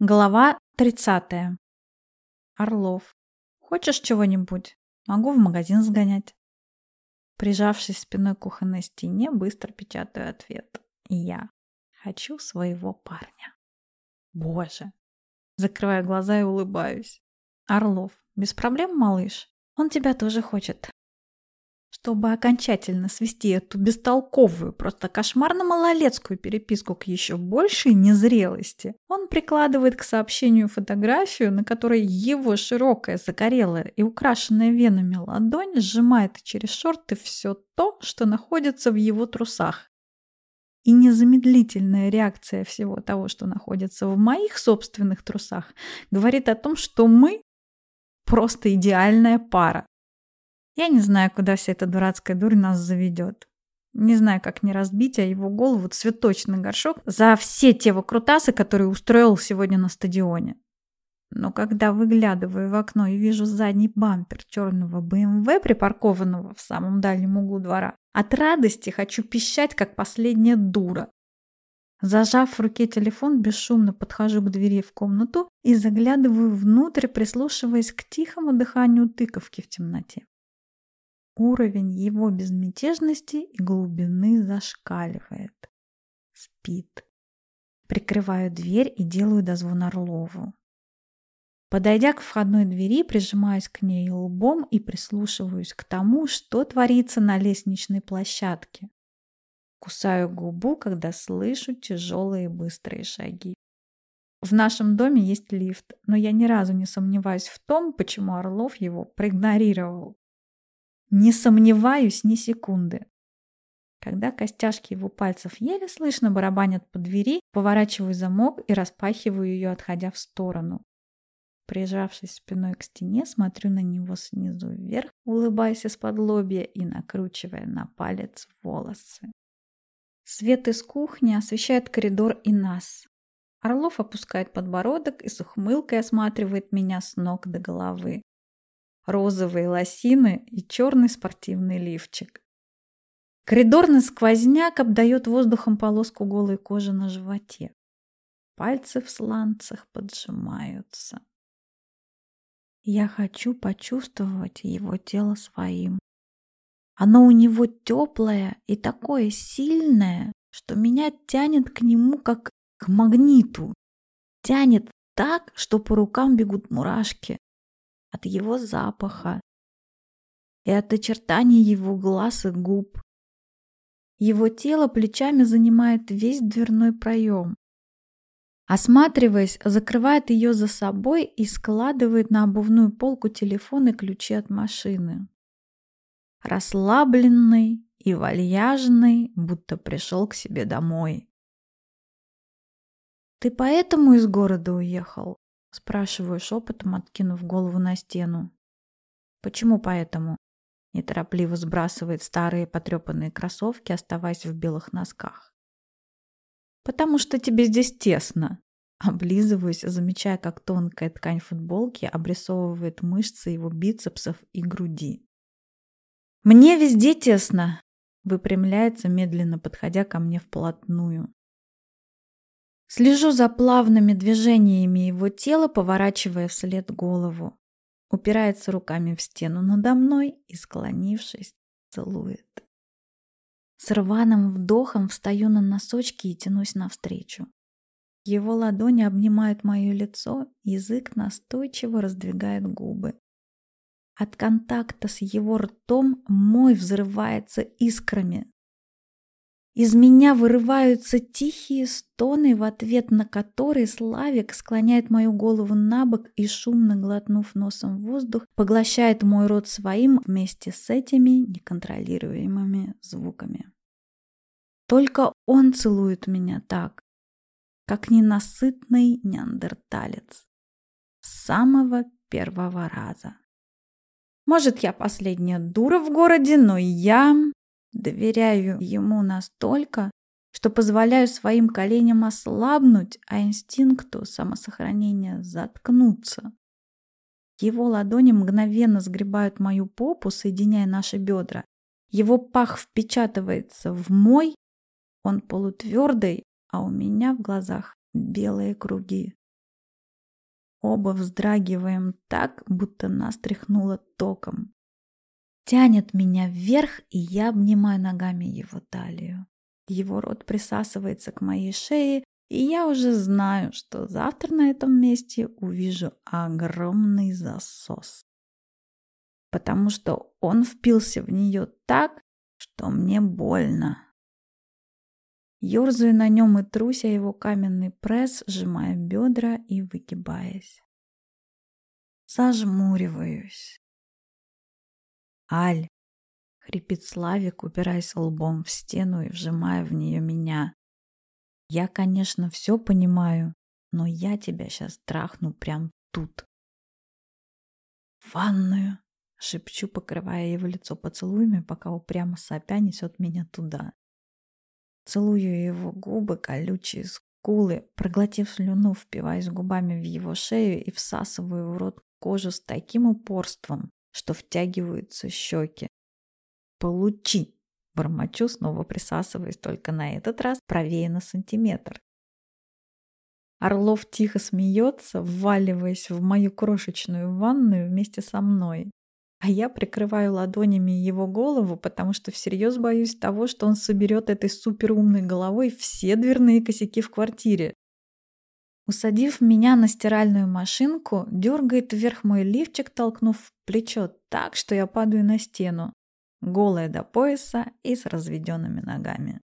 Глава 30. Орлов. Хочешь чего-нибудь? Могу в магазин сгонять. Прижавшись спиной к кухонной стене, быстро печатаю ответ. Я хочу своего парня. Боже. Закрываю глаза и улыбаюсь. Орлов. Без проблем, малыш? Он тебя тоже хочет чтобы окончательно свести эту бестолковую, просто кошмарно-малолетскую переписку к еще большей незрелости, он прикладывает к сообщению фотографию, на которой его широкая, загорелая и украшенная венами ладонь сжимает через шорты все то, что находится в его трусах. И незамедлительная реакция всего того, что находится в моих собственных трусах, говорит о том, что мы просто идеальная пара. Я не знаю, куда вся эта дурацкая дурь нас заведет. Не знаю, как не разбить, а его голову цветочный горшок за все те выкрутасы, которые устроил сегодня на стадионе. Но когда выглядываю в окно и вижу задний бампер черного БМВ, припаркованного в самом дальнем углу двора, от радости хочу пищать, как последняя дура. Зажав в руке телефон, бесшумно подхожу к двери в комнату и заглядываю внутрь, прислушиваясь к тихому дыханию тыковки в темноте. Уровень его безмятежности и глубины зашкаливает. Спит. Прикрываю дверь и делаю дозвон Орлову. Подойдя к входной двери, прижимаюсь к ней лбом и прислушиваюсь к тому, что творится на лестничной площадке. Кусаю губу, когда слышу тяжелые быстрые шаги. В нашем доме есть лифт, но я ни разу не сомневаюсь в том, почему Орлов его проигнорировал. Не сомневаюсь ни секунды. Когда костяшки его пальцев еле слышно барабанят по двери, поворачиваю замок и распахиваю ее, отходя в сторону. Прижавшись спиной к стене, смотрю на него снизу вверх, улыбаясь из-под лобья и накручивая на палец волосы. Свет из кухни освещает коридор и нас. Орлов опускает подбородок и с ухмылкой осматривает меня с ног до головы розовые лосины и черный спортивный лифчик. Коридорный сквозняк обдает воздухом полоску голой кожи на животе. Пальцы в сланцах поджимаются. Я хочу почувствовать его тело своим. Оно у него теплое и такое сильное, что меня тянет к нему как к магниту. Тянет так, что по рукам бегут мурашки от его запаха и от очертаний его глаз и губ. Его тело плечами занимает весь дверной проем. Осматриваясь, закрывает ее за собой и складывает на обувную полку телефон и ключи от машины. Расслабленный и вальяжный, будто пришел к себе домой. «Ты поэтому из города уехал?» Спрашиваю шепотом, откинув голову на стену. Почему поэтому? Неторопливо сбрасывает старые потрепанные кроссовки, оставаясь в белых носках. Потому что тебе здесь тесно. Облизываюсь, замечая, как тонкая ткань футболки обрисовывает мышцы его бицепсов и груди. «Мне везде тесно!» Выпрямляется, медленно подходя ко мне вплотную. Слежу за плавными движениями его тела, поворачивая вслед голову. Упирается руками в стену надо мной и, склонившись, целует. С рваным вдохом встаю на носочки и тянусь навстречу. Его ладони обнимают мое лицо, язык настойчиво раздвигает губы. От контакта с его ртом мой взрывается искрами, из меня вырываются тихие стоны, в ответ на которые Славик склоняет мою голову на бок и, шумно глотнув носом воздух, поглощает мой рот своим вместе с этими неконтролируемыми звуками. Только он целует меня так, как ненасытный неандерталец. С самого первого раза. Может, я последняя дура в городе, но я Доверяю ему настолько, что позволяю своим коленям ослабнуть, а инстинкту самосохранения заткнуться. Его ладони мгновенно сгребают мою попу, соединяя наши бедра. Его пах впечатывается в мой, он полутвердый, а у меня в глазах белые круги. Оба вздрагиваем так, будто нас тряхнуло током. Тянет меня вверх, и я обнимаю ногами его талию. Его рот присасывается к моей шее, и я уже знаю, что завтра на этом месте увижу огромный засос. Потому что он впился в нее так, что мне больно. Ёрзаю на нем и трусь о его каменный пресс, сжимая бедра и выгибаясь. Зажмуриваюсь. «Аль!» — хрипит Славик, упираясь лбом в стену и вжимая в нее меня. «Я, конечно, все понимаю, но я тебя сейчас трахну прям тут». «В ванную!» — шепчу, покрывая его лицо поцелуями, пока упрямо сопя несет меня туда. Целую его губы, колючие скулы, проглотив слюну, впиваюсь губами в его шею и всасываю в рот кожу с таким упорством, что втягиваются щеки. «Получи!» – бормочу, снова присасываясь, только на этот раз правее на сантиметр. Орлов тихо смеется, вваливаясь в мою крошечную ванную вместе со мной. А я прикрываю ладонями его голову, потому что всерьез боюсь того, что он соберет этой суперумной головой все дверные косяки в квартире. Усадив меня на стиральную машинку, дергает вверх мой лифчик, толкнув в плечо так, что я падаю на стену, голая до пояса и с разведенными ногами.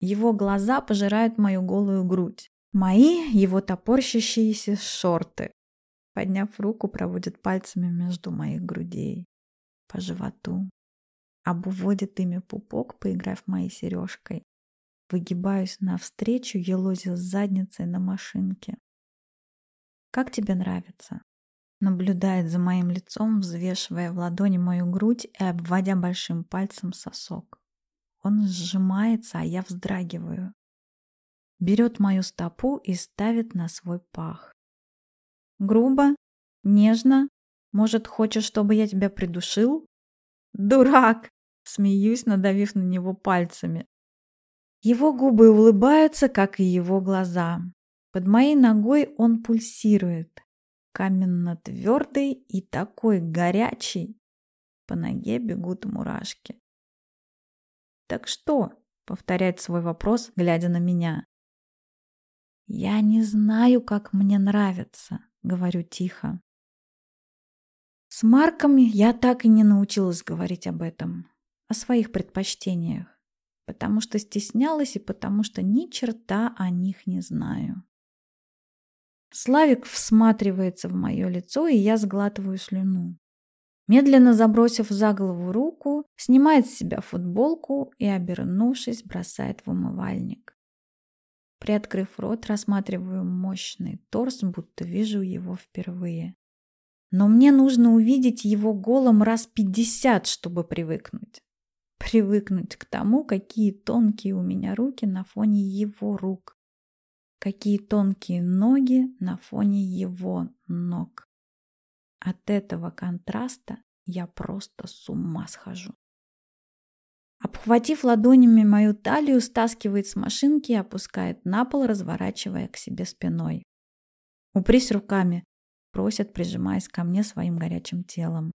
Его глаза пожирают мою голую грудь. Мои его топорщащиеся шорты, Подняв руку, проводит пальцами между моих грудей, по животу. Обводит ими пупок, поиграв моей сережкой. Выгибаюсь навстречу, елозя с задницей на машинке. «Как тебе нравится?» Наблюдает за моим лицом, взвешивая в ладони мою грудь и обводя большим пальцем сосок. Он сжимается, а я вздрагиваю. Берет мою стопу и ставит на свой пах. Грубо? Нежно? Может, хочешь, чтобы я тебя придушил? Дурак! Смеюсь, надавив на него пальцами. Его губы улыбаются, как и его глаза. Под моей ногой он пульсирует. Каменно-твердый и такой горячий. По ноге бегут мурашки. «Так что?» — повторяет свой вопрос, глядя на меня. «Я не знаю, как мне нравится», говорю тихо. С Марком я так и не научилась говорить об этом, о своих предпочтениях, потому что стеснялась и потому что ни черта о них не знаю. Славик всматривается в мое лицо, и я сглатываю слюну. Медленно забросив за голову руку, снимает с себя футболку и, обернувшись, бросает в умывальник. Приоткрыв рот, рассматриваю мощный торс, будто вижу его впервые. Но мне нужно увидеть его голым раз пятьдесят, чтобы привыкнуть. Привыкнуть к тому, какие тонкие у меня руки на фоне его рук. Какие тонкие ноги на фоне его ног. От этого контраста я просто с ума схожу. Обхватив ладонями мою талию, стаскивает с машинки и опускает на пол, разворачивая к себе спиной. «Упрись руками», — просят, прижимаясь ко мне своим горячим телом.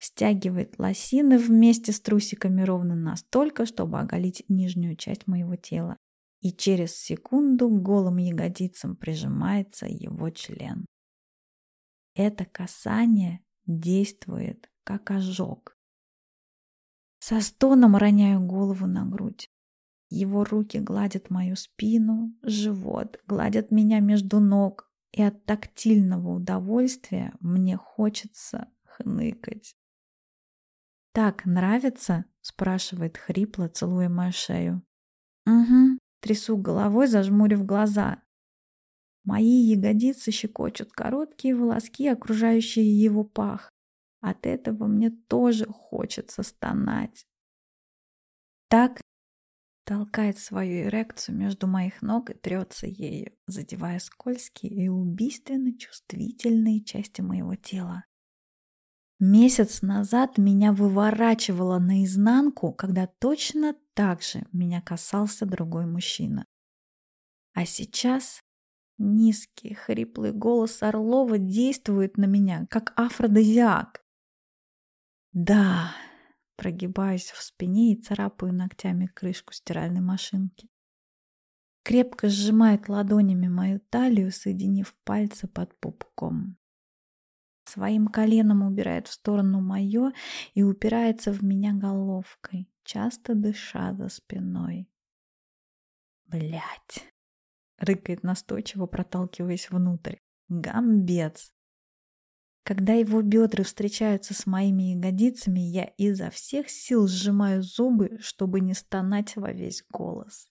Стягивает лосины вместе с трусиками ровно настолько, чтобы оголить нижнюю часть моего тела. И через секунду голым ягодицам прижимается его член. Это касание действует как ожог. Со стоном роняю голову на грудь. Его руки гладят мою спину, живот, гладят меня между ног, и от тактильного удовольствия мне хочется хныкать. «Так нравится?» — спрашивает хрипло, целуя мою шею. «Угу», — трясу головой, зажмурив глаза. Мои ягодицы щекочут короткие волоски, окружающие его пах. От этого мне тоже хочется стонать. Так толкает свою эрекцию между моих ног и трется ею, задевая скользкие и убийственно чувствительные части моего тела. Месяц назад меня выворачивало наизнанку, когда точно так же меня касался другой мужчина. А сейчас Низкий, хриплый голос Орлова действует на меня, как афродизиак. Да, прогибаюсь в спине и царапаю ногтями крышку стиральной машинки. Крепко сжимает ладонями мою талию, соединив пальцы под пупком. Своим коленом убирает в сторону мое и упирается в меня головкой, часто дыша за спиной. Блять! рыкает настойчиво, проталкиваясь внутрь. Гамбец! Когда его бедра встречаются с моими ягодицами, я изо всех сил сжимаю зубы, чтобы не стонать во весь голос.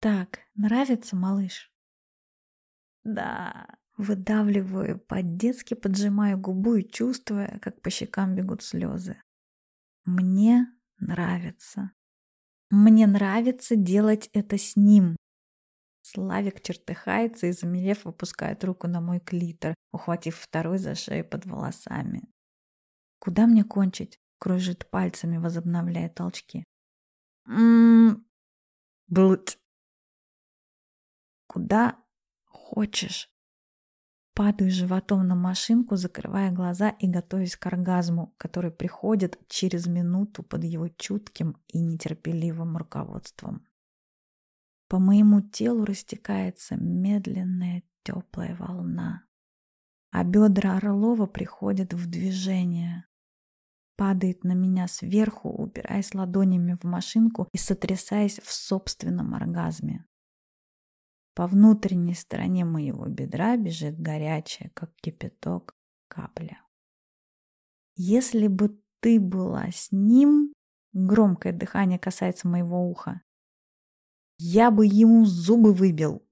«Так, нравится, малыш?» «Да», выдавливаю, по-детски поджимаю губу и чувствуя, как по щекам бегут слезы. «Мне нравится. Мне нравится делать это с ним. Славик чертыхается и, замерев, опускает руку на мой клитор, ухватив второй за шею под волосами. «Куда мне кончить?» — кружит пальцами, возобновляя толчки. «М-м-м...» «Блудь!» «Куда хочешь?» Падаю животом на машинку, закрывая глаза и готовясь к оргазму, который приходит через минуту под его чутким и нетерпеливым руководством. По моему телу растекается медленная теплая волна, а бедра Орлова приходят в движение. Падает на меня сверху, упираясь ладонями в машинку и сотрясаясь в собственном оргазме. По внутренней стороне моего бедра бежит горячая, как кипяток, капля. Если бы ты была с ним, громкое дыхание касается моего уха, я бы ему зубы выбил.